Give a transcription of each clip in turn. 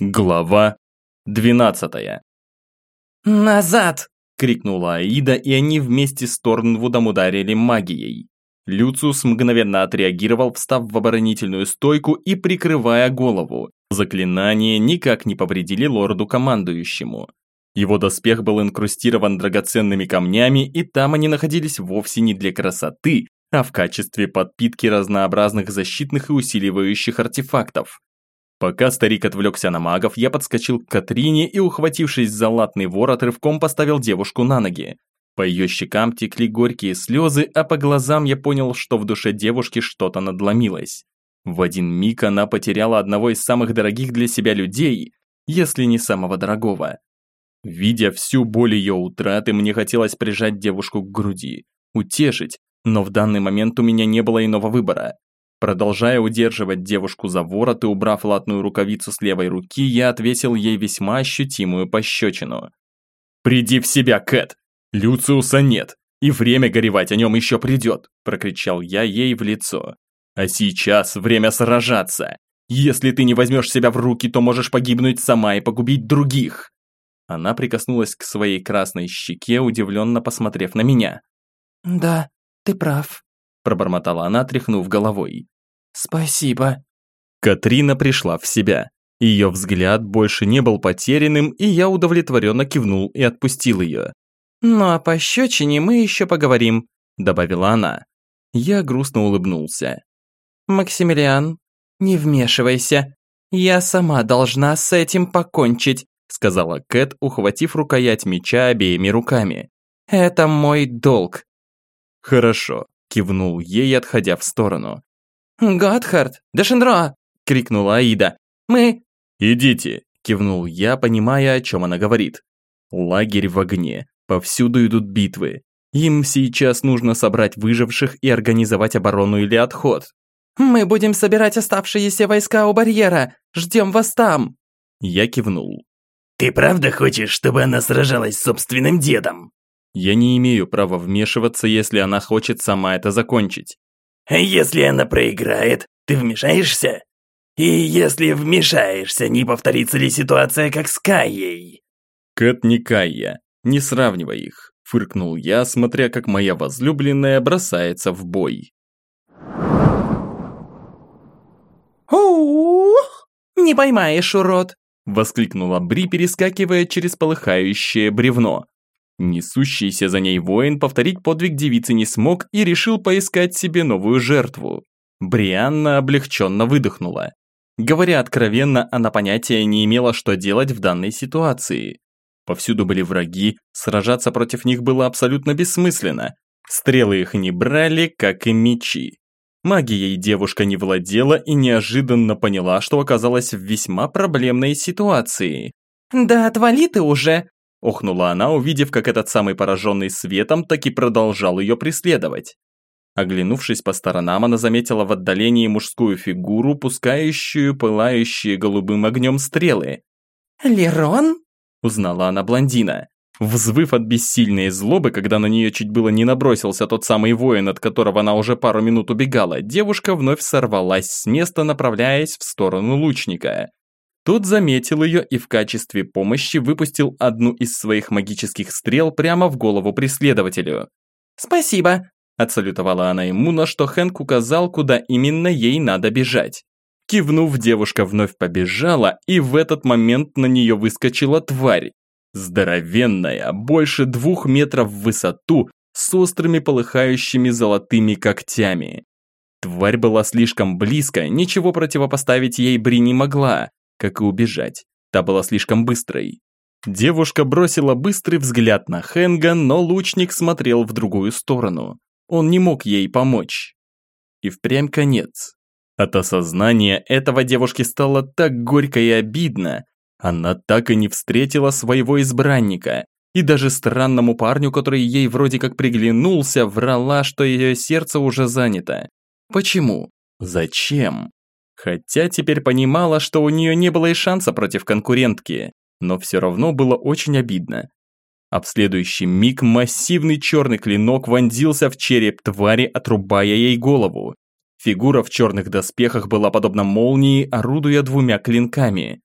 Глава 12 «Назад!» – крикнула Аида, и они вместе с Торнвудом ударили магией. Люциус мгновенно отреагировал, встав в оборонительную стойку и прикрывая голову. Заклинания никак не повредили лорду-командующему. Его доспех был инкрустирован драгоценными камнями, и там они находились вовсе не для красоты, а в качестве подпитки разнообразных защитных и усиливающих артефактов. Пока старик отвлекся на магов, я подскочил к Катрине и, ухватившись за латный ворот, рывком поставил девушку на ноги. По ее щекам текли горькие слезы, а по глазам я понял, что в душе девушки что-то надломилось. В один миг она потеряла одного из самых дорогих для себя людей, если не самого дорогого. Видя всю боль ее утраты, мне хотелось прижать девушку к груди, утешить, но в данный момент у меня не было иного выбора. Продолжая удерживать девушку за ворот и убрав латную рукавицу с левой руки, я отвесил ей весьма ощутимую пощечину. «Приди в себя, Кэт! Люциуса нет, и время горевать о нем еще придет!» – прокричал я ей в лицо. «А сейчас время сражаться! Если ты не возьмешь себя в руки, то можешь погибнуть сама и погубить других!» Она прикоснулась к своей красной щеке, удивленно посмотрев на меня. «Да, ты прав», пробормотала она, тряхнув головой. «Спасибо». Катрина пришла в себя. Ее взгляд больше не был потерянным, и я удовлетворенно кивнул и отпустил ее. «Ну а по щечине мы еще поговорим», – добавила она. Я грустно улыбнулся. «Максимилиан, не вмешивайся. Я сама должна с этим покончить», – сказала Кэт, ухватив рукоять меча обеими руками. «Это мой долг». «Хорошо», кивнул ей, отходя в сторону. «Готхард! Дешендро!» – крикнула Аида. «Мы...» «Идите!» – кивнул я, понимая, о чем она говорит. Лагерь в огне. Повсюду идут битвы. Им сейчас нужно собрать выживших и организовать оборону или отход. «Мы будем собирать оставшиеся войска у барьера. Ждем вас там!» Я кивнул. «Ты правда хочешь, чтобы она сражалась с собственным дедом?» Я не имею права вмешиваться, если она хочет сама это закончить. Если она проиграет, ты вмешаешься? И если вмешаешься, не повторится ли ситуация, как с Кайей? Кэт не Кайя, не сравнивай их, фыркнул я, смотря как моя возлюбленная бросается в бой. «Ух! Не поймаешь, урод!» Воскликнула Бри, перескакивая через полыхающее бревно. Несущийся за ней воин повторить подвиг девицы не смог и решил поискать себе новую жертву. Брианна облегченно выдохнула. Говоря откровенно, она понятия не имела, что делать в данной ситуации. Повсюду были враги, сражаться против них было абсолютно бессмысленно. Стрелы их не брали, как и мечи. Магией девушка не владела и неожиданно поняла, что оказалась в весьма проблемной ситуации. «Да отвали ты уже!» Охнула она, увидев, как этот самый пораженный светом таки продолжал ее преследовать. Оглянувшись по сторонам, она заметила в отдалении мужскую фигуру, пускающую пылающие голубым огнем стрелы. «Лерон?» – узнала она блондина. Взвыв от бессильной злобы, когда на нее чуть было не набросился тот самый воин, от которого она уже пару минут убегала, девушка вновь сорвалась с места, направляясь в сторону лучника. Тот заметил ее и в качестве помощи выпустил одну из своих магических стрел прямо в голову преследователю. «Спасибо», – отсалютовала она ему, на что Хэнк указал, куда именно ей надо бежать. Кивнув, девушка вновь побежала, и в этот момент на нее выскочила тварь. Здоровенная, больше двух метров в высоту, с острыми полыхающими золотыми когтями. Тварь была слишком близко, ничего противопоставить ей Бри не могла, как и убежать. Та была слишком быстрой. Девушка бросила быстрый взгляд на Хенга, но лучник смотрел в другую сторону. Он не мог ей помочь. И впрямь конец. От осознания этого девушке стало так горько и обидно. Она так и не встретила своего избранника. И даже странному парню, который ей вроде как приглянулся, врала, что ее сердце уже занято. Почему? Зачем? Хотя теперь понимала, что у нее не было и шанса против конкурентки, но все равно было очень обидно. А в следующий миг массивный черный клинок вонзился в череп твари, отрубая ей голову. Фигура в черных доспехах была подобна молнии, орудуя двумя клинками.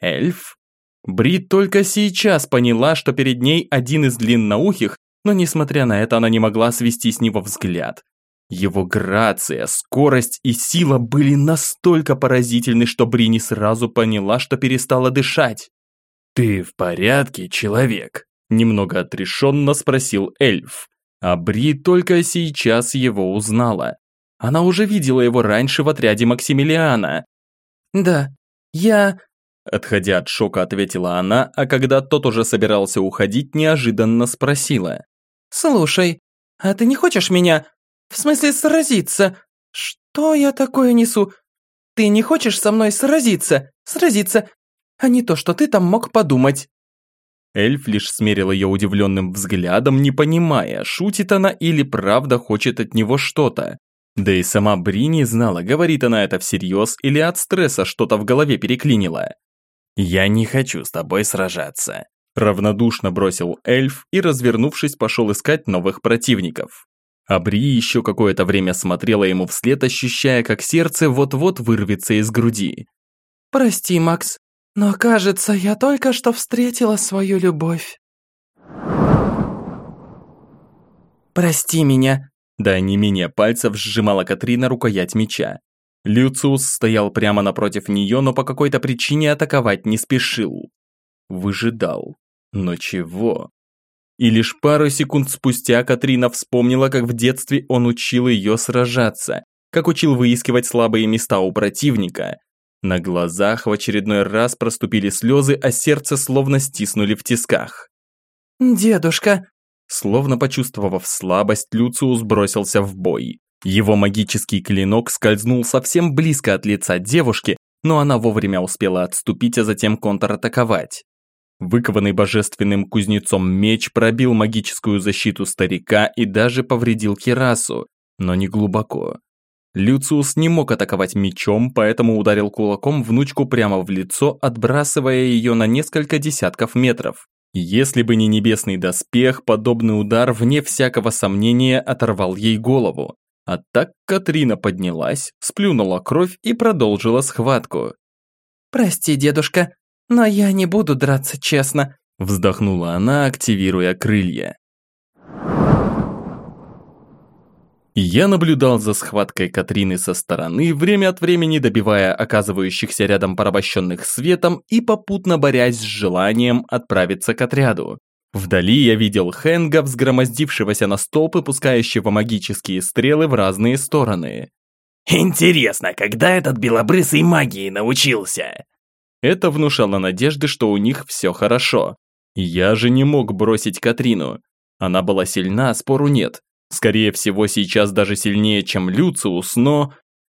Эльф? Бри только сейчас поняла, что перед ней один из длинноухих, но несмотря на это она не могла свести с него взгляд. Его грация, скорость и сила были настолько поразительны, что Бри не сразу поняла, что перестала дышать. «Ты в порядке, человек?» Немного отрешенно спросил эльф. А Бри только сейчас его узнала. Она уже видела его раньше в отряде Максимилиана. «Да, я...» Отходя от шока, ответила она, а когда тот уже собирался уходить, неожиданно спросила. «Слушай, а ты не хочешь меня... В смысле сразиться? Что я такое несу? Ты не хочешь со мной сразиться? Сразиться? А не то, что ты там мог подумать». Эльф лишь смерил ее удивленным взглядом, не понимая, шутит она или правда хочет от него что-то. Да и сама Бри не знала, говорит она это всерьез или от стресса что-то в голове переклинило. «Я не хочу с тобой сражаться», – равнодушно бросил эльф и, развернувшись, пошел искать новых противников. А Бри еще какое-то время смотрела ему вслед, ощущая, как сердце вот-вот вырвется из груди. «Прости, Макс, но кажется, я только что встретила свою любовь». «Прости меня», да не менее пальцев сжимала Катрина рукоять меча. Люциус стоял прямо напротив нее, но по какой-то причине атаковать не спешил. Выжидал. Но чего? И лишь пару секунд спустя Катрина вспомнила, как в детстве он учил ее сражаться, как учил выискивать слабые места у противника. На глазах в очередной раз проступили слезы, а сердце словно стиснули в тисках. «Дедушка!» Словно почувствовав слабость, Люциус бросился в бой. Его магический клинок скользнул совсем близко от лица девушки, но она вовремя успела отступить, а затем контратаковать. Выкованный божественным кузнецом меч пробил магическую защиту старика и даже повредил Кирасу, но не глубоко. Люциус не мог атаковать мечом, поэтому ударил кулаком внучку прямо в лицо, отбрасывая ее на несколько десятков метров. Если бы не небесный доспех, подобный удар, вне всякого сомнения, оторвал ей голову. А так Катрина поднялась, сплюнула кровь и продолжила схватку. «Прости, дедушка, но я не буду драться честно», вздохнула она, активируя крылья. Я наблюдал за схваткой Катрины со стороны, время от времени добивая оказывающихся рядом порабощенных светом и попутно борясь с желанием отправиться к отряду. Вдали я видел Хенга, взгромоздившегося на столб и пускающего магические стрелы в разные стороны. «Интересно, когда этот белобрысый магии научился?» Это внушало надежды, что у них все хорошо. Я же не мог бросить Катрину. Она была сильна, спору нет. Скорее всего, сейчас даже сильнее, чем Люциус, но...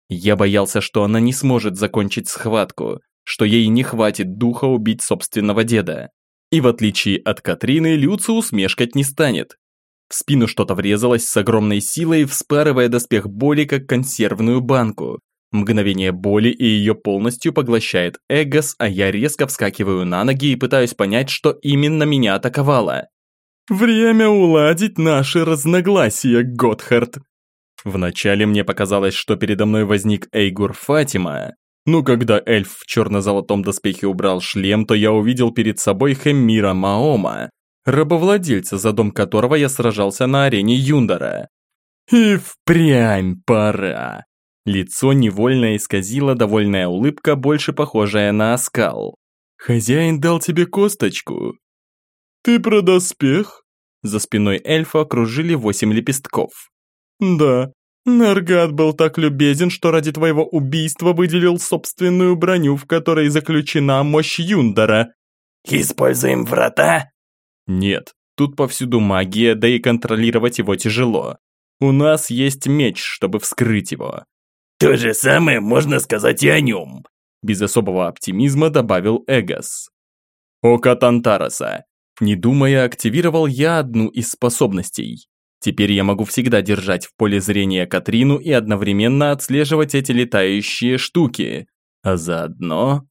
Я боялся, что она не сможет закончить схватку, что ей не хватит духа убить собственного деда. И в отличие от Катрины, Люциус мешкать не станет. В спину что-то врезалось с огромной силой, вспарывая доспех боли, как консервную банку. Мгновение боли и ее полностью поглощает Эгос, а я резко вскакиваю на ноги и пытаюсь понять, что именно меня атаковало. «Время уладить наши разногласия, Готхард!» Вначале мне показалось, что передо мной возник Эйгур Фатима, но когда эльф в черно-золотом доспехе убрал шлем, то я увидел перед собой Хеммира Маома, рабовладельца, за дом которого я сражался на арене Юндара. И впрямь пора. Лицо невольно исказило довольная улыбка, больше похожая на оскал. «Хозяин дал тебе косточку». «Ты про доспех?» За спиной эльфа окружили восемь лепестков. «Да, Наргат был так любезен, что ради твоего убийства выделил собственную броню, в которой заключена мощь Юндара». «Используем врата?» «Нет, тут повсюду магия, да и контролировать его тяжело. У нас есть меч, чтобы вскрыть его. То же самое можно сказать и о нем. Без особого оптимизма добавил Эгос. Око Тантараса. Не думая, активировал я одну из способностей. Теперь я могу всегда держать в поле зрения Катрину и одновременно отслеживать эти летающие штуки. А заодно...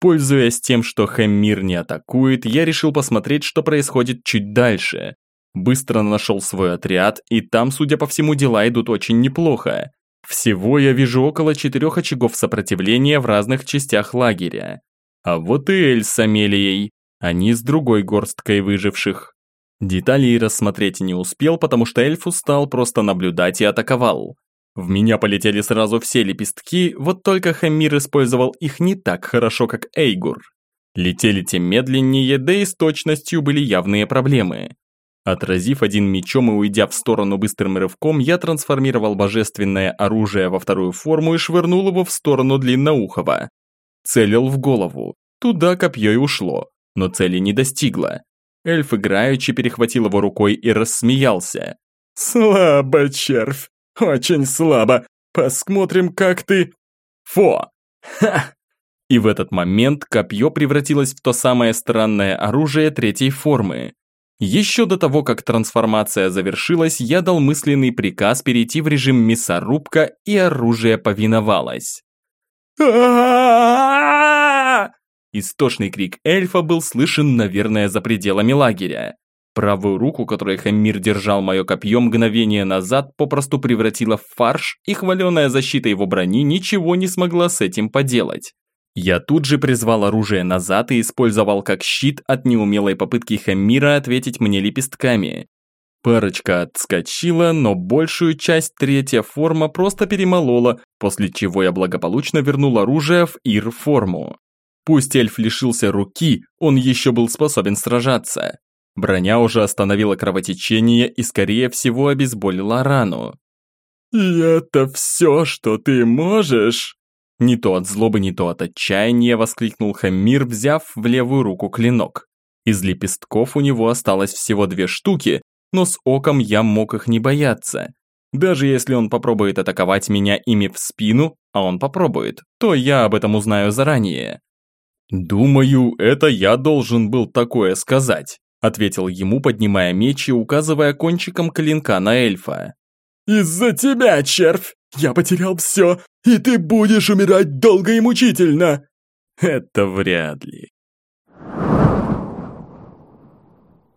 Пользуясь тем, что Хэммир не атакует, я решил посмотреть, что происходит чуть дальше. Быстро нашел свой отряд, и там, судя по всему, дела идут очень неплохо. Всего я вижу около четырех очагов сопротивления в разных частях лагеря. А вот и Эль с Амелией, они с другой горсткой выживших. Деталей рассмотреть не успел, потому что эльф устал просто наблюдать и атаковал. В меня полетели сразу все лепестки, вот только Хамир использовал их не так хорошо, как Эйгур. Летели те медленнее, да и с точностью были явные проблемы. Отразив один мечом и уйдя в сторону быстрым рывком, я трансформировал божественное оружие во вторую форму и швырнул его в сторону длинноухого. Целил в голову. Туда копье и ушло, но цели не достигло. Эльф играючи перехватил его рукой и рассмеялся. «Слабо, червь, очень слабо. Посмотрим, как ты...» «Фо! Ха!» И в этот момент копье превратилось в то самое странное оружие третьей формы. Еще до того, как трансформация завершилась, я дал мысленный приказ перейти в режим мясорубка, и оружие повиновалось. Истошный крик эльфа был слышен, наверное, за пределами лагеря. Правую руку, которой Хаммир держал мое копье мгновение назад, попросту превратила в фарш, и хваленая защита его брони ничего не смогла с этим поделать. Я тут же призвал оружие назад и использовал как щит от неумелой попытки Хамира ответить мне лепестками. Парочка отскочила, но большую часть третья форма просто перемолола, после чего я благополучно вернул оружие в Ир-форму. Пусть эльф лишился руки, он еще был способен сражаться. Броня уже остановила кровотечение и, скорее всего, обезболила рану. «И это все, что ты можешь?» Не то от злобы, не то от отчаяния воскликнул Хамир, взяв в левую руку клинок. Из лепестков у него осталось всего две штуки, но с оком я мог их не бояться. Даже если он попробует атаковать меня ими в спину, а он попробует, то я об этом узнаю заранее. «Думаю, это я должен был такое сказать», ответил ему, поднимая меч и указывая кончиком клинка на эльфа. «Из-за тебя, червь! Я потерял все, и ты будешь умирать долго и мучительно!» «Это вряд ли».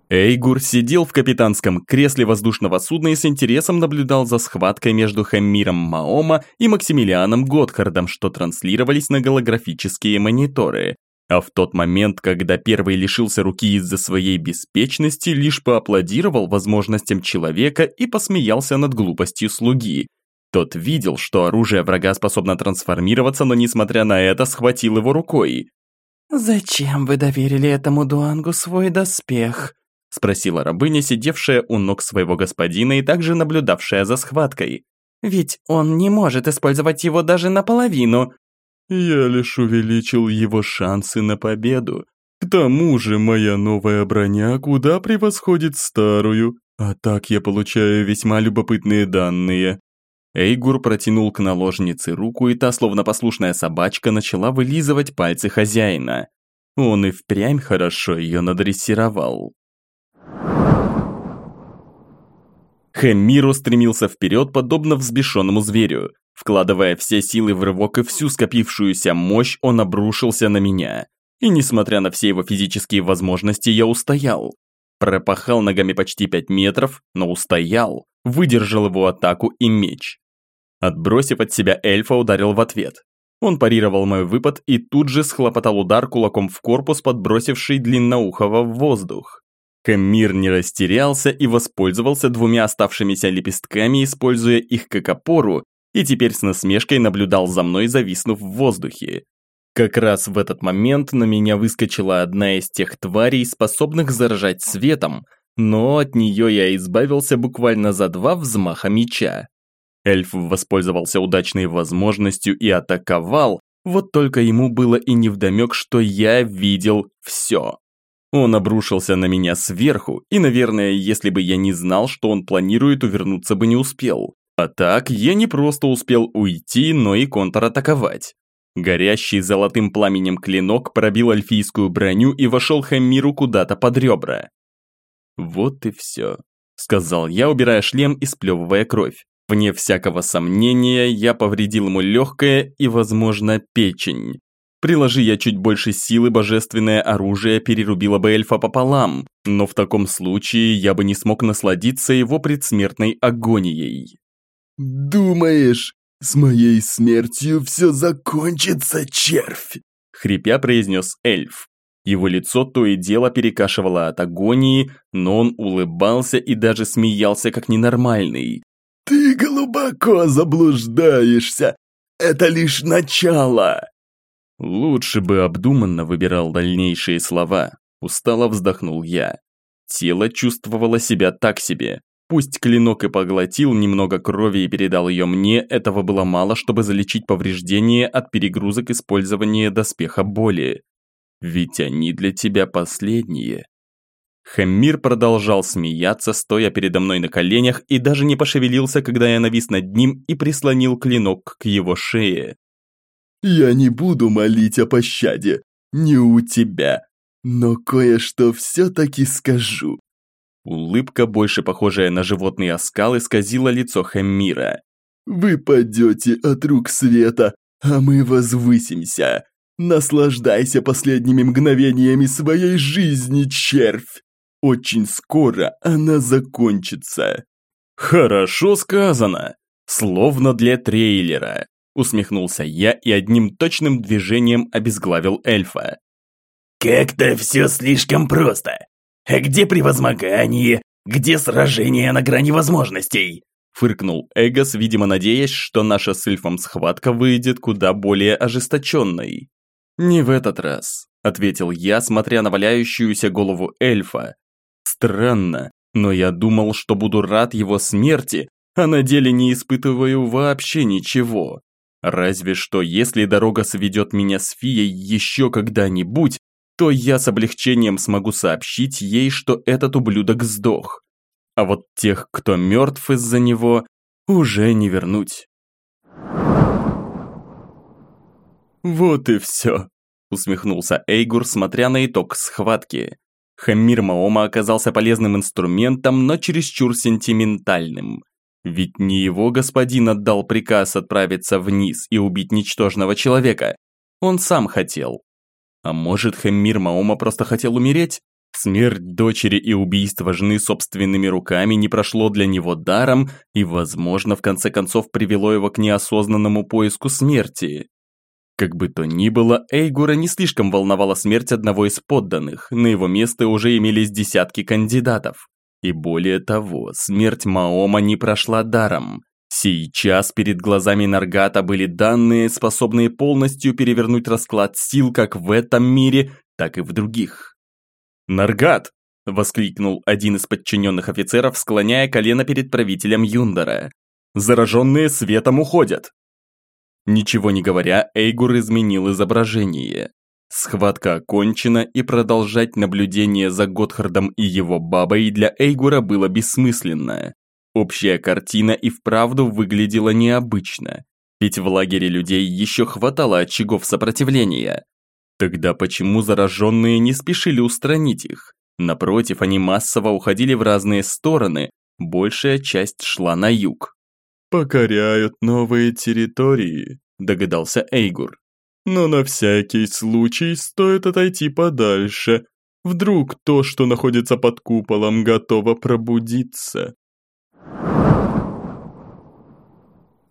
Эйгур сидел в капитанском кресле воздушного судна и с интересом наблюдал за схваткой между Хаммиром Маома и Максимилианом Готхардом, что транслировались на голографические мониторы. А в тот момент, когда первый лишился руки из-за своей беспечности, лишь поаплодировал возможностям человека и посмеялся над глупостью слуги. Тот видел, что оружие врага способно трансформироваться, но несмотря на это, схватил его рукой. «Зачем вы доверили этому дуангу свой доспех?» спросила рабыня, сидевшая у ног своего господина и также наблюдавшая за схваткой. «Ведь он не может использовать его даже наполовину». «Я лишь увеличил его шансы на победу. К тому же моя новая броня куда превосходит старую, а так я получаю весьма любопытные данные». Эйгур протянул к наложнице руку, и та, словно послушная собачка, начала вылизывать пальцы хозяина. Он и впрямь хорошо ее надрессировал. Хэммиру стремился вперед, подобно взбешенному зверю. Вкладывая все силы в рывок и всю скопившуюся мощь, он обрушился на меня. И несмотря на все его физические возможности, я устоял. Пропахал ногами почти 5 метров, но устоял, выдержал его атаку и меч. Отбросив от себя эльфа, ударил в ответ. Он парировал мой выпад и тут же схлопотал удар кулаком в корпус, подбросивший длинноухого в воздух. Камир не растерялся и воспользовался двумя оставшимися лепестками, используя их как опору, и теперь с насмешкой наблюдал за мной, зависнув в воздухе. Как раз в этот момент на меня выскочила одна из тех тварей, способных заражать светом, но от нее я избавился буквально за два взмаха меча. Эльф воспользовался удачной возможностью и атаковал, вот только ему было и невдомек, что я видел все. Он обрушился на меня сверху, и, наверное, если бы я не знал, что он планирует, увернуться бы не успел. А так, я не просто успел уйти, но и контратаковать. Горящий золотым пламенем клинок пробил альфийскую броню и вошел Хамиру куда-то под ребра. «Вот и все», — сказал я, убирая шлем и сплевывая кровь. Вне всякого сомнения, я повредил ему легкое и, возможно, печень. Приложи я чуть больше силы, божественное оружие перерубило бы эльфа пополам, но в таком случае я бы не смог насладиться его предсмертной агонией. «Думаешь, с моей смертью все закончится, червь?» хрипя произнес эльф. Его лицо то и дело перекашивало от агонии, но он улыбался и даже смеялся как ненормальный. «Ты глубоко заблуждаешься! Это лишь начало!» Лучше бы обдуманно выбирал дальнейшие слова. Устало вздохнул я. Тело чувствовало себя так себе. Пусть клинок и поглотил немного крови и передал ее мне, этого было мало, чтобы залечить повреждения от перегрузок использования доспеха боли. Ведь они для тебя последние. Хаммир продолжал смеяться, стоя передо мной на коленях, и даже не пошевелился, когда я навис над ним и прислонил клинок к его шее. «Я не буду молить о пощаде, не у тебя, но кое-что все-таки скажу». Улыбка, больше похожая на животный оскал, исказила лицо Хаммира. «Вы падете от рук света, а мы возвысимся. Наслаждайся последними мгновениями своей жизни, червь. Очень скоро она закончится». «Хорошо сказано. Словно для трейлера», усмехнулся я и одним точным движением обезглавил эльфа. «Как-то все слишком просто. А где превозмогание? Где сражение на грани возможностей?» Фыркнул Эгос, видимо надеясь, что наша с эльфом схватка выйдет куда более ожесточенной. «Не в этот раз», – ответил я, смотря на валяющуюся голову эльфа. «Странно, но я думал, что буду рад его смерти, а на деле не испытываю вообще ничего. Разве что, если дорога сведет меня с Фией еще когда-нибудь, то я с облегчением смогу сообщить ей, что этот ублюдок сдох. А вот тех, кто мертв из-за него, уже не вернуть. «Вот и все», – усмехнулся Эйгур, смотря на итог схватки. Хамир Маома оказался полезным инструментом, но чересчур сентиментальным. Ведь не его господин отдал приказ отправиться вниз и убить ничтожного человека. Он сам хотел. А может, Хэммир Маома просто хотел умереть? Смерть дочери и убийство жены собственными руками не прошло для него даром и, возможно, в конце концов привело его к неосознанному поиску смерти. Как бы то ни было, Эйгура не слишком волновала смерть одного из подданных, на его место уже имелись десятки кандидатов. И более того, смерть Маома не прошла даром. Сейчас перед глазами Наргата были данные, способные полностью перевернуть расклад сил как в этом мире, так и в других. «Наргат!» – воскликнул один из подчиненных офицеров, склоняя колено перед правителем Юндара. «Зараженные светом уходят!» Ничего не говоря, Эйгур изменил изображение. Схватка окончена, и продолжать наблюдение за Готхардом и его бабой для Эйгура было бессмысленно. Общая картина и вправду выглядела необычно, ведь в лагере людей еще хватало очагов сопротивления. Тогда почему зараженные не спешили устранить их? Напротив, они массово уходили в разные стороны, большая часть шла на юг. «Покоряют новые территории», – догадался Эйгур. Но на всякий случай стоит отойти подальше. Вдруг то, что находится под куполом, готово пробудиться.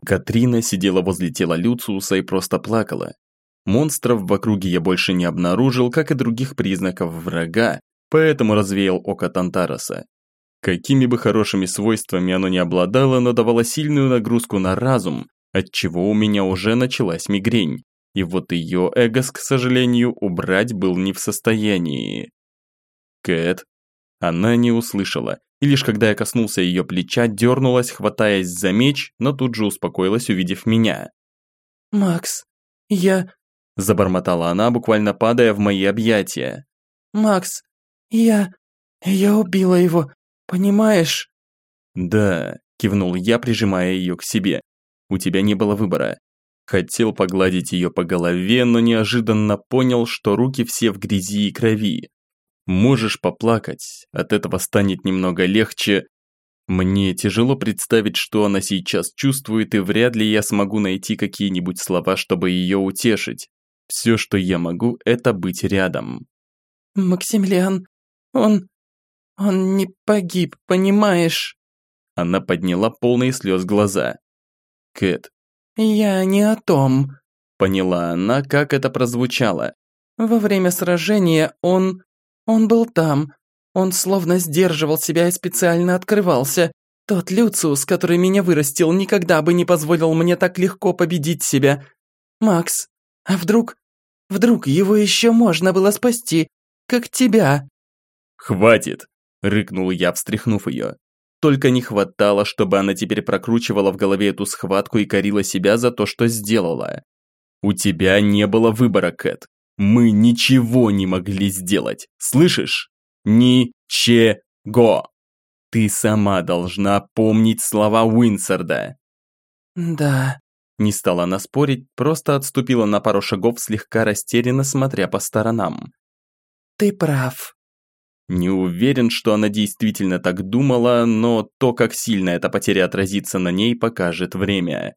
Катрина сидела возле тела Люциуса и просто плакала. Монстров в округе я больше не обнаружил, как и других признаков врага, поэтому развеял око Тантароса. Какими бы хорошими свойствами оно ни обладало, но давало сильную нагрузку на разум, отчего у меня уже началась мигрень и вот ее Эгос, к сожалению, убрать был не в состоянии. Кэт. Она не услышала, и лишь когда я коснулся ее плеча, дернулась, хватаясь за меч, но тут же успокоилась, увидев меня. «Макс, я...» Забормотала она, буквально падая в мои объятия. «Макс, я... я убила его, понимаешь?» «Да», кивнул я, прижимая ее к себе. «У тебя не было выбора. Хотел погладить ее по голове, но неожиданно понял, что руки все в грязи и крови. Можешь поплакать, от этого станет немного легче. Мне тяжело представить, что она сейчас чувствует, и вряд ли я смогу найти какие-нибудь слова, чтобы ее утешить. Все, что я могу, это быть рядом. «Максимилиан, он... он не погиб, понимаешь?» Она подняла полные слез глаза. «Кэт, «Я не о том». Поняла она, как это прозвучало. Во время сражения он... он был там. Он словно сдерживал себя и специально открывался. Тот Люциус, который меня вырастил, никогда бы не позволил мне так легко победить себя. Макс, а вдруг... Вдруг его еще можно было спасти, как тебя?» «Хватит!» – рыкнул я, встряхнув ее. Только не хватало, чтобы она теперь прокручивала в голове эту схватку и корила себя за то, что сделала. «У тебя не было выбора, Кэт. Мы ничего не могли сделать. Слышишь? Ни-че-го!» Ты сама должна помнить слова Уинсорда. Да. Не стала она спорить, просто отступила на пару шагов, слегка растерянно смотря по сторонам. Ты прав. Не уверен, что она действительно так думала, но то, как сильно эта потеря отразится на ней, покажет время.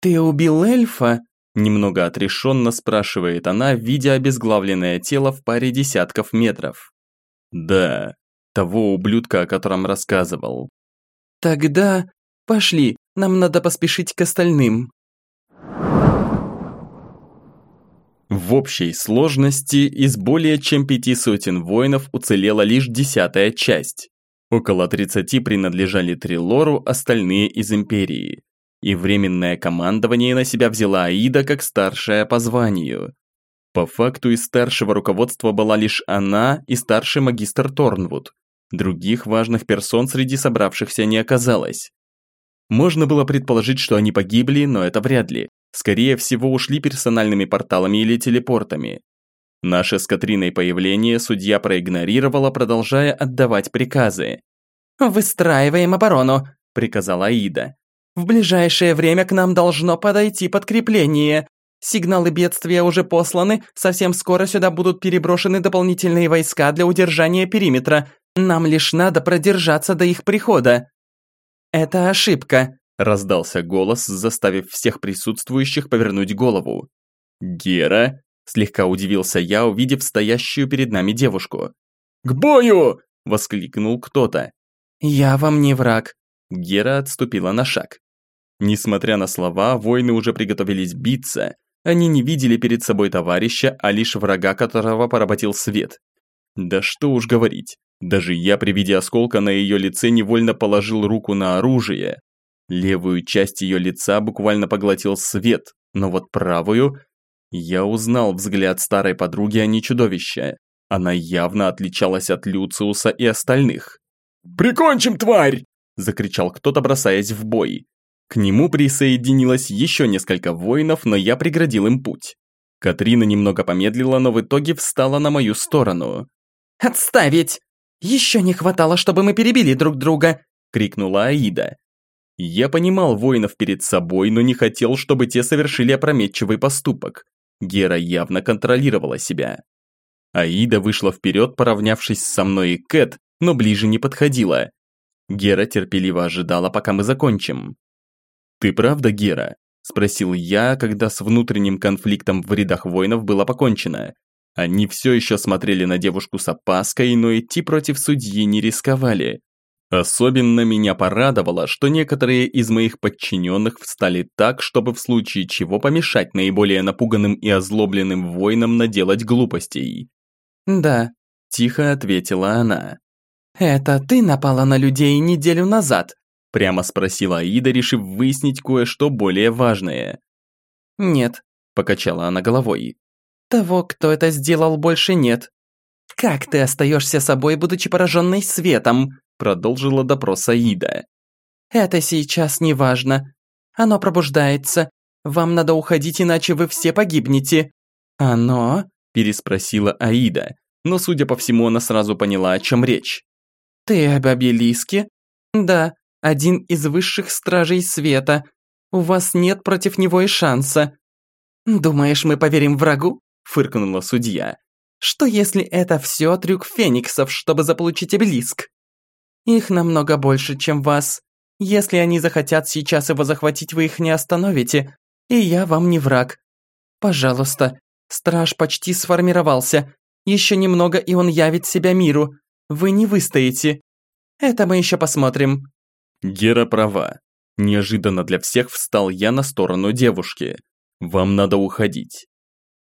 «Ты убил эльфа?» Немного отрешенно спрашивает она, видя обезглавленное тело в паре десятков метров. «Да», того ублюдка, о котором рассказывал. «Тогда пошли, нам надо поспешить к остальным». В общей сложности из более чем пяти сотен воинов уцелела лишь десятая часть. Около 30 принадлежали Трилору, остальные из Империи. И временное командование на себя взяла Аида как старшая по званию. По факту из старшего руководства была лишь она и старший магистр Торнвуд, Других важных персон среди собравшихся не оказалось. Можно было предположить, что они погибли, но это вряд ли. Скорее всего, ушли персональными порталами или телепортами. Наше с Катриной появление судья проигнорировала, продолжая отдавать приказы. «Выстраиваем оборону», – приказала Аида. «В ближайшее время к нам должно подойти подкрепление. Сигналы бедствия уже посланы, совсем скоро сюда будут переброшены дополнительные войска для удержания периметра. Нам лишь надо продержаться до их прихода. Это ошибка, раздался голос, заставив всех присутствующих повернуть голову. Гера? Слегка удивился я, увидев стоящую перед нами девушку. «К бою!» – воскликнул кто-то. «Я вам не враг». Гера отступила на шаг. Несмотря на слова, воины уже приготовились биться. Они не видели перед собой товарища, а лишь врага, которого поработил свет. Да что уж говорить, даже я при виде осколка на ее лице невольно положил руку на оружие. Левую часть ее лица буквально поглотил свет, но вот правую... Я узнал взгляд старой подруги, а не чудовища. Она явно отличалась от Люциуса и остальных. «Прикончим, тварь!» – закричал кто-то, бросаясь в бой. К нему присоединилось еще несколько воинов, но я преградил им путь. Катрина немного помедлила, но в итоге встала на мою сторону. «Отставить! Еще не хватало, чтобы мы перебили друг друга!» – крикнула Аида. Я понимал воинов перед собой, но не хотел, чтобы те совершили опрометчивый поступок. Гера явно контролировала себя. Аида вышла вперед, поравнявшись со мной и Кэт, но ближе не подходила. Гера терпеливо ожидала, пока мы закончим. «Ты правда, Гера?» – спросил я, когда с внутренним конфликтом в рядах воинов было покончено. Они все еще смотрели на девушку с опаской, но идти против судьи не рисковали. Особенно меня порадовало, что некоторые из моих подчиненных встали так, чтобы в случае чего помешать наиболее напуганным и озлобленным воинам наделать глупостей. «Да», – тихо ответила она. «Это ты напала на людей неделю назад?» – прямо спросила Аида, решив выяснить кое-что более важное. «Нет», – покачала она головой. Того, кто это сделал, больше нет. Как ты остаешься собой, будучи пораженной светом? Продолжила допрос Аида. Это сейчас не важно. Оно пробуждается. Вам надо уходить, иначе вы все погибнете. Оно? Переспросила Аида, но, судя по всему, она сразу поняла, о чем речь. Ты об обелиске? Да, один из высших стражей света. У вас нет против него и шанса. Думаешь, мы поверим врагу? фыркнула судья. Что если это все трюк фениксов, чтобы заполучить обелиск? Их намного больше, чем вас. Если они захотят сейчас его захватить, вы их не остановите. И я вам не враг. Пожалуйста, страж почти сформировался. Еще немного, и он явит себя миру. Вы не выстоите. Это мы еще посмотрим. Гера права. Неожиданно для всех встал я на сторону девушки. Вам надо уходить.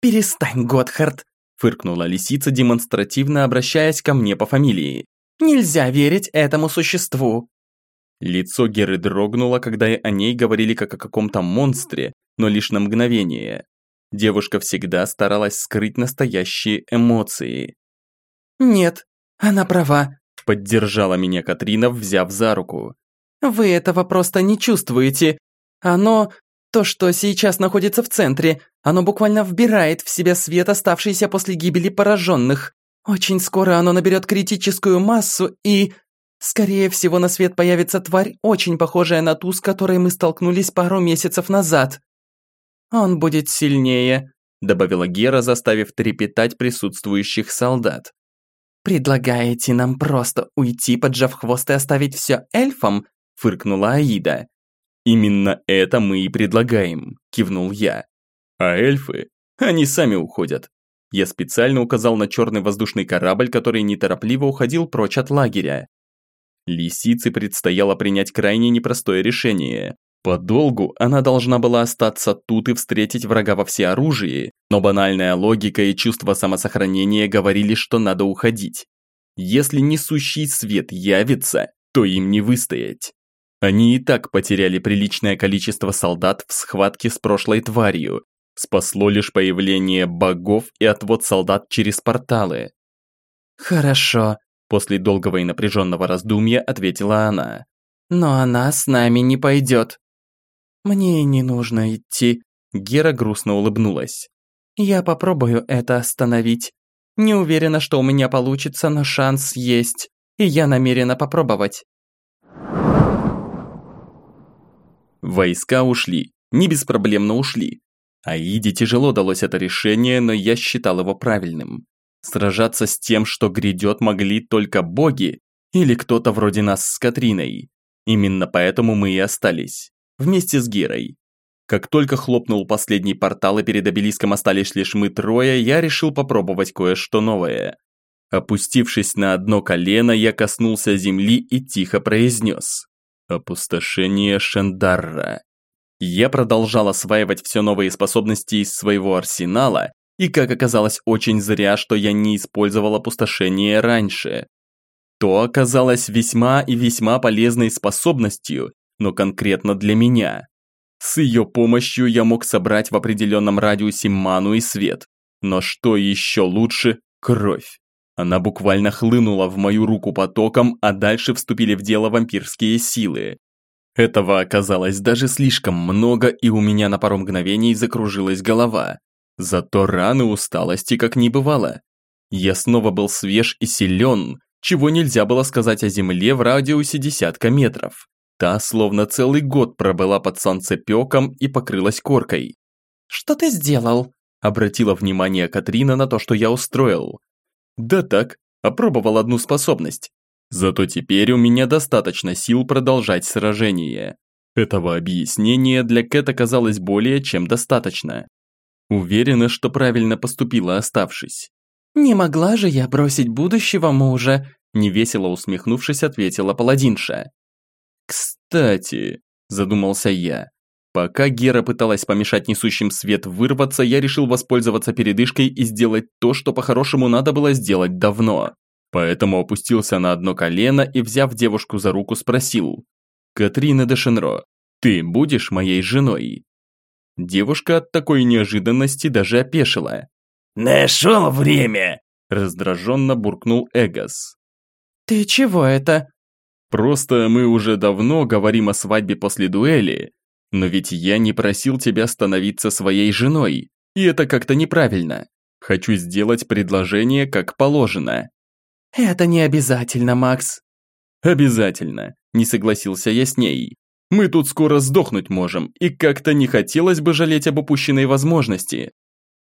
Перестань, Готхард, фыркнула лисица, демонстративно обращаясь ко мне по фамилии. Нельзя верить этому существу. Лицо Геры дрогнуло, когда о ней говорили как о каком-то монстре, но лишь на мгновение. Девушка всегда старалась скрыть настоящие эмоции. «Нет, она права», – поддержала меня Катрина, взяв за руку. «Вы этого просто не чувствуете. Оно, то, что сейчас находится в центре, оно буквально вбирает в себя свет, оставшийся после гибели пораженных. Очень скоро оно наберет критическую массу и... Скорее всего, на свет появится тварь, очень похожая на ту, с которой мы столкнулись пару месяцев назад. Он будет сильнее, добавила Гера, заставив трепетать присутствующих солдат. «Предлагаете нам просто уйти, поджав хвост и оставить все эльфам?» – фыркнула Аида. «Именно это мы и предлагаем», – кивнул я. «А эльфы? Они сами уходят. Я специально указал на черный воздушный корабль, который неторопливо уходил прочь от лагеря. Лисице предстояло принять крайне непростое решение. Подолгу она должна была остаться тут и встретить врага во всеоружии, но банальная логика и чувство самосохранения говорили, что надо уходить. Если несущий свет явится, то им не выстоять. Они и так потеряли приличное количество солдат в схватке с прошлой тварью, Спасло лишь появление богов и отвод солдат через порталы. «Хорошо», – после долгого и напряженного раздумья ответила она. «Но она с нами не пойдет». «Мне не нужно идти», – Гера грустно улыбнулась. «Я попробую это остановить. Не уверена, что у меня получится, но шанс есть, и я намерена попробовать». Войска ушли, не беспроблемно ушли, Аиде тяжело далось это решение, но я считал его правильным. Сражаться с тем, что грядет, могли только боги или кто-то вроде нас с Катриной. Именно поэтому мы и остались. Вместе с Герой. Как только хлопнул последний портал и перед обелиском остались лишь мы трое, я решил попробовать кое-что новое. Опустившись на одно колено, я коснулся земли и тихо произнес. «Опустошение Шендарра». Я продолжал осваивать все новые способности из своего арсенала, и как оказалось очень зря, что я не использовал опустошение раньше. То оказалось весьма и весьма полезной способностью, но конкретно для меня. С ее помощью я мог собрать в определенном радиусе ману и свет. Но что еще лучше – кровь. Она буквально хлынула в мою руку потоком, а дальше вступили в дело вампирские силы. Этого оказалось даже слишком много, и у меня на пару мгновений закружилась голова. Зато раны усталости как не бывало. Я снова был свеж и силен, чего нельзя было сказать о земле в радиусе десятка метров. Та словно целый год пробыла под солнцепеком и покрылась коркой. «Что ты сделал?» – обратила внимание Катрина на то, что я устроил. «Да так, опробовал одну способность. Зато теперь у меня достаточно сил продолжать сражение. Этого объяснения для Кэт оказалось более чем достаточно. Уверена, что правильно поступила, оставшись. «Не могла же я бросить будущего мужа», невесело усмехнувшись, ответила паладинша. «Кстати», задумался я, Пока Гера пыталась помешать несущим свет вырваться, я решил воспользоваться передышкой и сделать то, что по-хорошему надо было сделать давно. Поэтому опустился на одно колено и, взяв девушку за руку, спросил. «Катрина де Шенро, ты будешь моей женой?» Девушка от такой неожиданности даже опешила. «Нашел время!» – раздраженно буркнул Эгос. «Ты чего это?» «Просто мы уже давно говорим о свадьбе после дуэли, но ведь я не просил тебя становиться своей женой, и это как-то неправильно. Хочу сделать предложение как положено». «Это не обязательно, Макс». «Обязательно», – не согласился я с ней. «Мы тут скоро сдохнуть можем, и как-то не хотелось бы жалеть об упущенной возможности».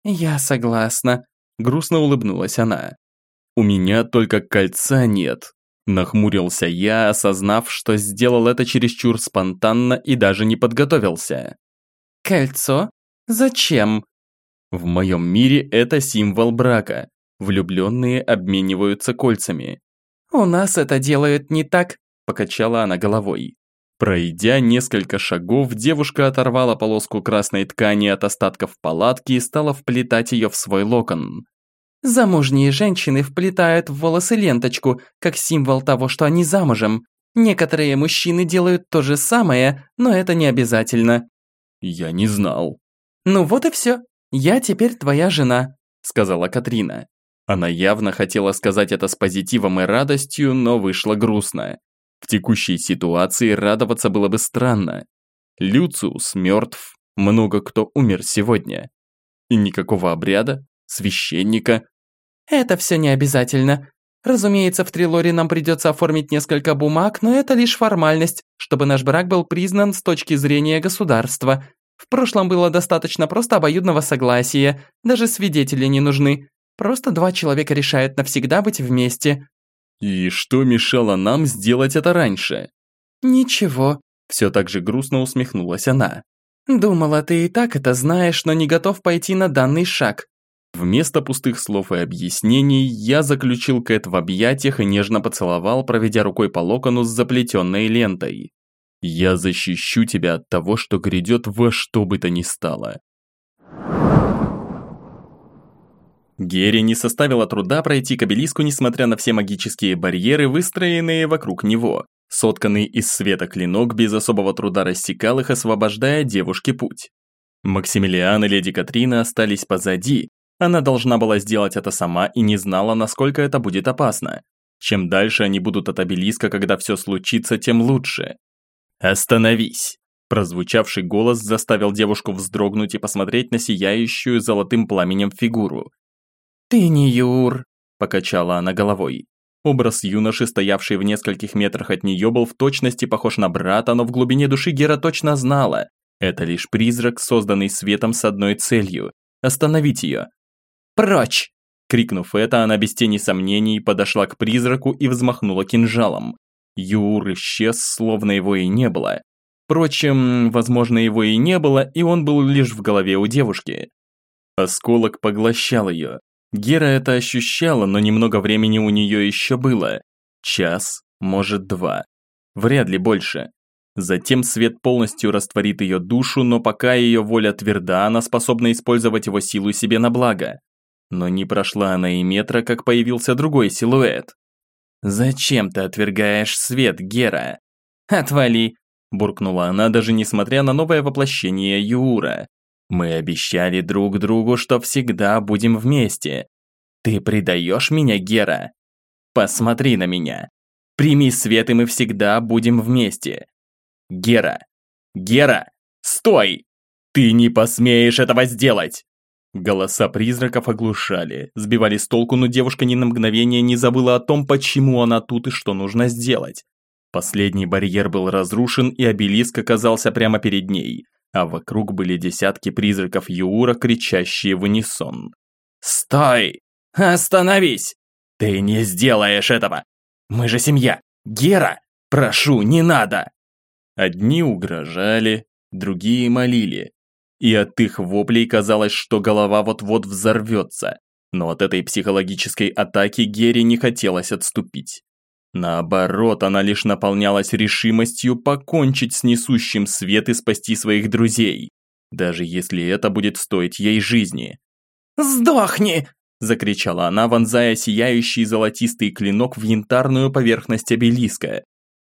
«Я согласна», – грустно улыбнулась она. «У меня только кольца нет», – нахмурился я, осознав, что сделал это чересчур спонтанно и даже не подготовился. «Кольцо? Зачем?» В моем мире это символ брака, Влюбленные обмениваются кольцами. «У нас это делают не так», – покачала она головой. Пройдя несколько шагов, девушка оторвала полоску красной ткани от остатков палатки и стала вплетать ее в свой локон. Замужние женщины вплетают в волосы ленточку, как символ того, что они замужем. Некоторые мужчины делают то же самое, но это не обязательно. Я не знал. Ну вот и все. Я теперь твоя жена, сказала Катрина. Она явно хотела сказать это с позитивом и радостью, но вышло грустно. В текущей ситуации радоваться было бы странно. Люциус мертв, много кто умер сегодня. И никакого обряда, священника. Это все не обязательно. Разумеется, в Трилоре нам придется оформить несколько бумаг, но это лишь формальность, чтобы наш брак был признан с точки зрения государства. В прошлом было достаточно просто обоюдного согласия, даже свидетели не нужны. Просто два человека решают навсегда быть вместе. И что мешало нам сделать это раньше? Ничего. Все так же грустно усмехнулась она. Думала, ты и так это знаешь, но не готов пойти на данный шаг. Вместо пустых слов и объяснений, я заключил Кэт в объятиях и нежно поцеловал, проведя рукой по локону с заплетенной лентой. «Я защищу тебя от того, что грядет во что бы то ни стало. Герри не составило труда пройти к обелиску, несмотря на все магические барьеры, выстроенные вокруг него. Сотканный из света клинок без особого труда рассекал их, освобождая девушке путь. Максимилиан и леди Катрина остались позади. Она должна была сделать это сама и не знала, насколько это будет опасно. Чем дальше они будут от обелиска, когда все случится, тем лучше. «Остановись!» Прозвучавший голос заставил девушку вздрогнуть и посмотреть на сияющую золотым пламенем фигуру. «Ты не Юр», – покачала она головой. Образ юноши, стоявший в нескольких метрах от нее, был в точности похож на брата, но в глубине души Гера точно знала. Это лишь призрак, созданный светом с одной целью – остановить ее. «Прочь!» Крикнув это, она без тени сомнений подошла к призраку и взмахнула кинжалом. Юр исчез, словно его и не было. Впрочем, возможно, его и не было, и он был лишь в голове у девушки. Осколок поглощал ее. Гера это ощущала, но немного времени у нее еще было. Час, может два. Вряд ли больше. Затем свет полностью растворит ее душу, но пока ее воля тверда, она способна использовать его силу себе на благо. Но не прошла она и метра, как появился другой силуэт. «Зачем ты отвергаешь свет, Гера?» «Отвали!» – буркнула она, даже несмотря на новое воплощение Юра. Мы обещали друг другу, что всегда будем вместе. Ты предаешь меня, Гера? Посмотри на меня. Прими свет, и мы всегда будем вместе. Гера! Гера! Стой! Ты не посмеешь этого сделать! Голоса призраков оглушали, сбивали с толку, но девушка ни на мгновение не забыла о том, почему она тут и что нужно сделать. Последний барьер был разрушен, и обелиск оказался прямо перед ней а вокруг были десятки призраков Юура, кричащие в унисон. «Стой! Остановись! Ты не сделаешь этого! Мы же семья! Гера! Прошу, не надо!» Одни угрожали, другие молили. И от их воплей казалось, что голова вот-вот взорвется. Но от этой психологической атаки Гере не хотелось отступить. Наоборот, она лишь наполнялась решимостью покончить с несущим свет и спасти своих друзей, даже если это будет стоить ей жизни. «Сдохни!» – закричала она, вонзая сияющий золотистый клинок в янтарную поверхность обелиска.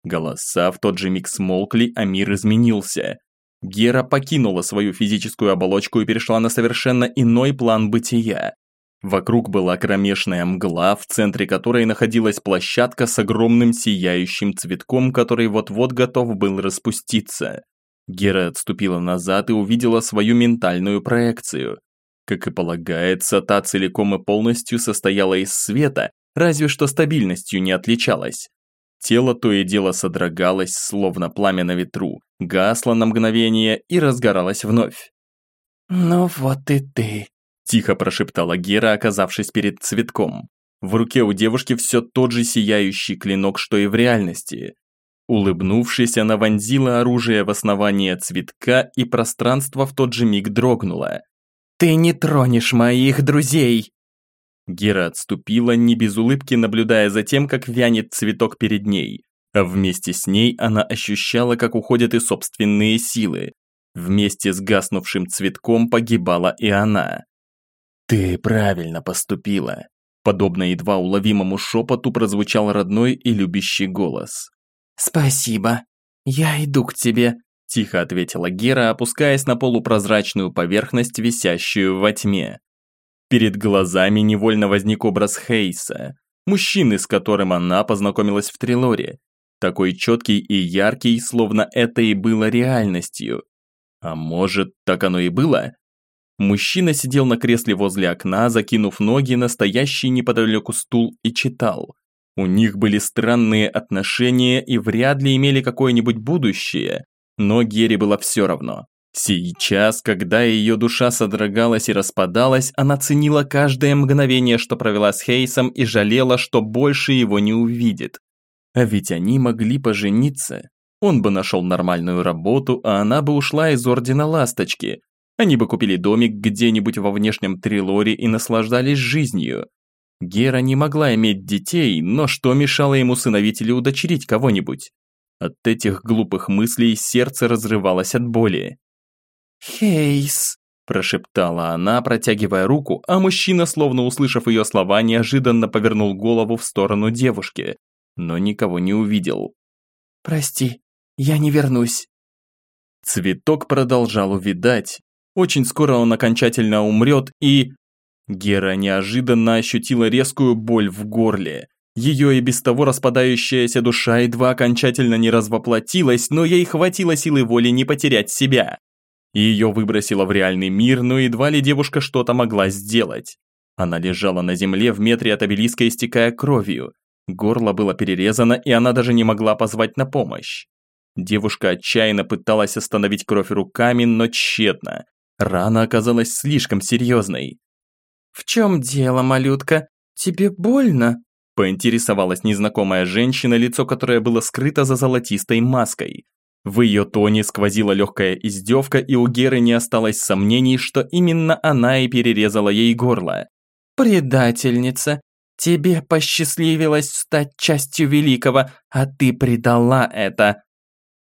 Голоса в тот же миг смолкли, а мир изменился. Гера покинула свою физическую оболочку и перешла на совершенно иной план бытия. Вокруг была кромешная мгла, в центре которой находилась площадка с огромным сияющим цветком, который вот-вот готов был распуститься. Гера отступила назад и увидела свою ментальную проекцию. Как и полагается, та целиком и полностью состояла из света, разве что стабильностью не отличалась. Тело то и дело содрогалось, словно пламя на ветру, гасло на мгновение и разгоралось вновь. «Ну вот и ты», Тихо прошептала Гера, оказавшись перед цветком. В руке у девушки все тот же сияющий клинок, что и в реальности. Улыбнувшись, она вонзила оружие в основание цветка, и пространство в тот же миг дрогнуло. «Ты не тронешь моих друзей!» Гера отступила, не без улыбки, наблюдая за тем, как вянет цветок перед ней. а вместе с ней она ощущала, как уходят и собственные силы. Вместе с гаснувшим цветком погибала и она. «Ты правильно поступила», подобно едва уловимому шепоту прозвучал родной и любящий голос. «Спасибо, я иду к тебе», – тихо ответила Гера, опускаясь на полупрозрачную поверхность, висящую во тьме. Перед глазами невольно возник образ Хейса, мужчины, с которым она познакомилась в Трилоре. Такой четкий и яркий, словно это и было реальностью. А может, так оно и было? Мужчина сидел на кресле возле окна, закинув ноги на стоящий неподалеку стул и читал. У них были странные отношения и вряд ли имели какое-нибудь будущее, но Гере было все равно. Сейчас, когда ее душа содрогалась и распадалась, она ценила каждое мгновение, что провела с Хейсом и жалела, что больше его не увидит. А ведь они могли пожениться. Он бы нашел нормальную работу, а она бы ушла из Ордена Ласточки. Они бы купили домик где-нибудь во внешнем Трилоре и наслаждались жизнью. Гера не могла иметь детей, но что мешало ему сыновить или удочерить кого-нибудь? От этих глупых мыслей сердце разрывалось от боли. «Хейс», – прошептала она, протягивая руку, а мужчина, словно услышав ее слова, неожиданно повернул голову в сторону девушки но никого не увидел. «Прости, я не вернусь». Цветок продолжал увидать. Очень скоро он окончательно умрет и... Гера неожиданно ощутила резкую боль в горле. Ее и без того распадающаяся душа едва окончательно не развоплотилась, но ей хватило силы воли не потерять себя. Ее выбросило в реальный мир, но едва ли девушка что-то могла сделать. Она лежала на земле в метре от обелиска, истекая кровью. Горло было перерезано, и она даже не могла позвать на помощь. Девушка отчаянно пыталась остановить кровь руками, но тщетно. Рана оказалась слишком серьезной. «В чем дело, малютка? Тебе больно?» Поинтересовалась незнакомая женщина, лицо которое было скрыто за золотистой маской. В ее тоне сквозила легкая издевка, и у Геры не осталось сомнений, что именно она и перерезала ей горло. «Предательница! Тебе посчастливилось стать частью великого, а ты предала это.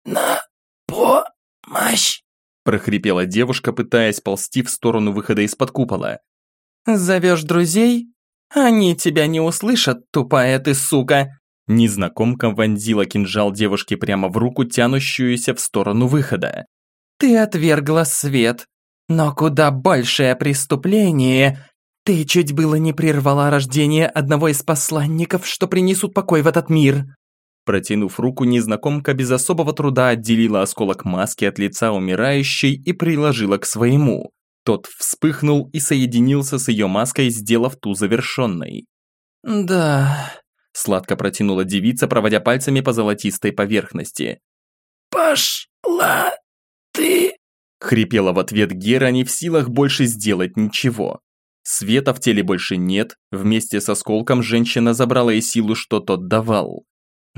На помощь! Прохрипела девушка, пытаясь ползти в сторону выхода из-под купола. Зовешь друзей? Они тебя не услышат, тупая ты сука. Незнакомка вонзила кинжал девушке прямо в руку, тянущуюся в сторону выхода. Ты отвергла свет, но куда большее преступление ты чуть было не прервала рождение одного из посланников, что принесут покой в этот мир. Протянув руку, незнакомка без особого труда отделила осколок маски от лица умирающей и приложила к своему. Тот вспыхнул и соединился с ее маской, сделав ту завершенной. «Да...» – сладко протянула девица, проводя пальцами по золотистой поверхности. «Пошла ты...» – хрипела в ответ Гера, не в силах больше сделать ничего. Света в теле больше нет, вместе с осколком женщина забрала и силу, что тот давал.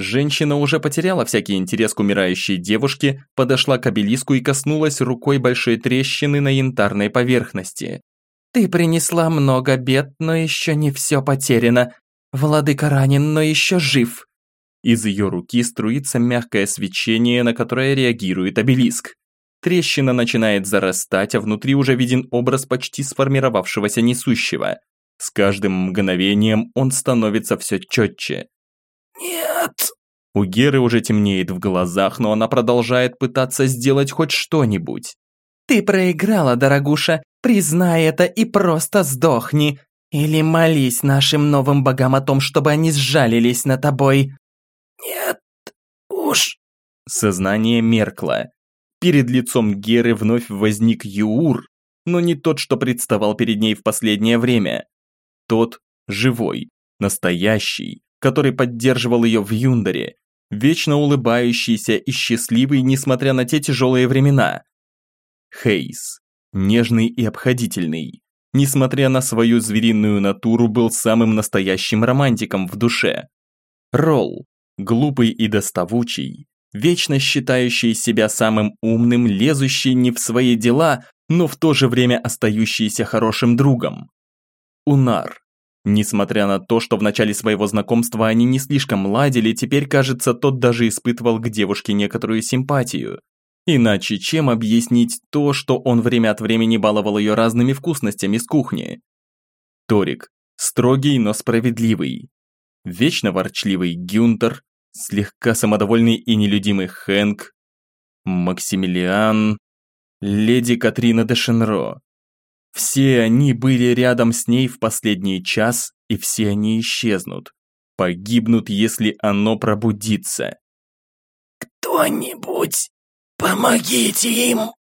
Женщина уже потеряла всякий интерес к умирающей девушке, подошла к обелиску и коснулась рукой большой трещины на янтарной поверхности. «Ты принесла много бед, но еще не все потеряно. Владыка ранен, но еще жив». Из ее руки струится мягкое свечение, на которое реагирует обелиск. Трещина начинает зарастать, а внутри уже виден образ почти сформировавшегося несущего. С каждым мгновением он становится все четче. «Нет!» У Геры уже темнеет в глазах, но она продолжает пытаться сделать хоть что-нибудь. «Ты проиграла, дорогуша, признай это и просто сдохни. Или молись нашим новым богам о том, чтобы они сжалились на тобой». «Нет уж». Сознание меркло. Перед лицом Геры вновь возник Юур, но не тот, что представал перед ней в последнее время. Тот живой, настоящий, который поддерживал ее в Юндаре, вечно улыбающийся и счастливый, несмотря на те тяжелые времена. Хейс, нежный и обходительный, несмотря на свою звериную натуру, был самым настоящим романтиком в душе. Ролл, глупый и доставучий, вечно считающий себя самым умным, лезущий не в свои дела, но в то же время остающийся хорошим другом. Унар, Несмотря на то, что в начале своего знакомства они не слишком ладили, теперь, кажется, тот даже испытывал к девушке некоторую симпатию. Иначе чем объяснить то, что он время от времени баловал ее разными вкусностями с кухни? Торик. Строгий, но справедливый. Вечно ворчливый Гюнтер. Слегка самодовольный и нелюдимый Хэнк. Максимилиан. Леди Катрина де Шенро. Все они были рядом с ней в последний час, и все они исчезнут. Погибнут, если оно пробудится. «Кто-нибудь, помогите им!»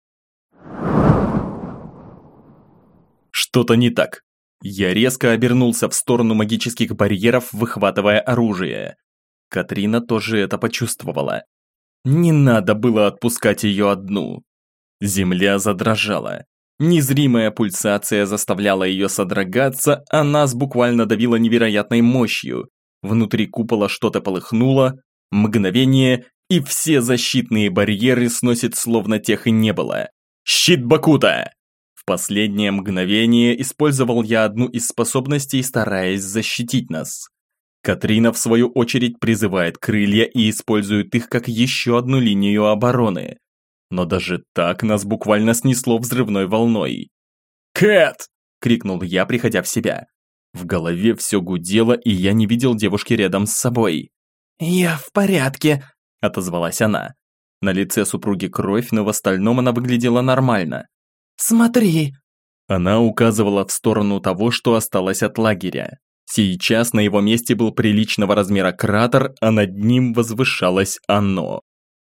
Что-то не так. Я резко обернулся в сторону магических барьеров, выхватывая оружие. Катрина тоже это почувствовала. Не надо было отпускать ее одну. Земля задрожала. Незримая пульсация заставляла ее содрогаться, а нас буквально давила невероятной мощью. Внутри купола что-то полыхнуло, мгновение, и все защитные барьеры сносит словно тех и не было. Щит Бакута! В последнее мгновение использовал я одну из способностей, стараясь защитить нас. Катрина, в свою очередь, призывает крылья и использует их как еще одну линию обороны. Но даже так нас буквально снесло взрывной волной. «Кэт!» – крикнул я, приходя в себя. В голове все гудело, и я не видел девушки рядом с собой. «Я в порядке», – отозвалась она. На лице супруги кровь, но в остальном она выглядела нормально. «Смотри!» Она указывала в сторону того, что осталось от лагеря. Сейчас на его месте был приличного размера кратер, а над ним возвышалось оно.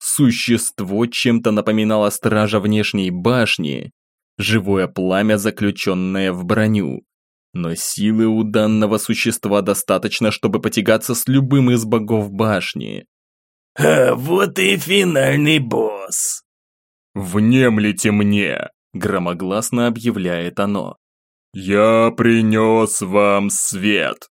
Существо чем-то напоминало стража внешней башни, живое пламя, заключенное в броню. Но силы у данного существа достаточно, чтобы потягаться с любым из богов башни. «А вот и финальный босс!» «Внемлите мне!» – громогласно объявляет оно. «Я принес вам свет!»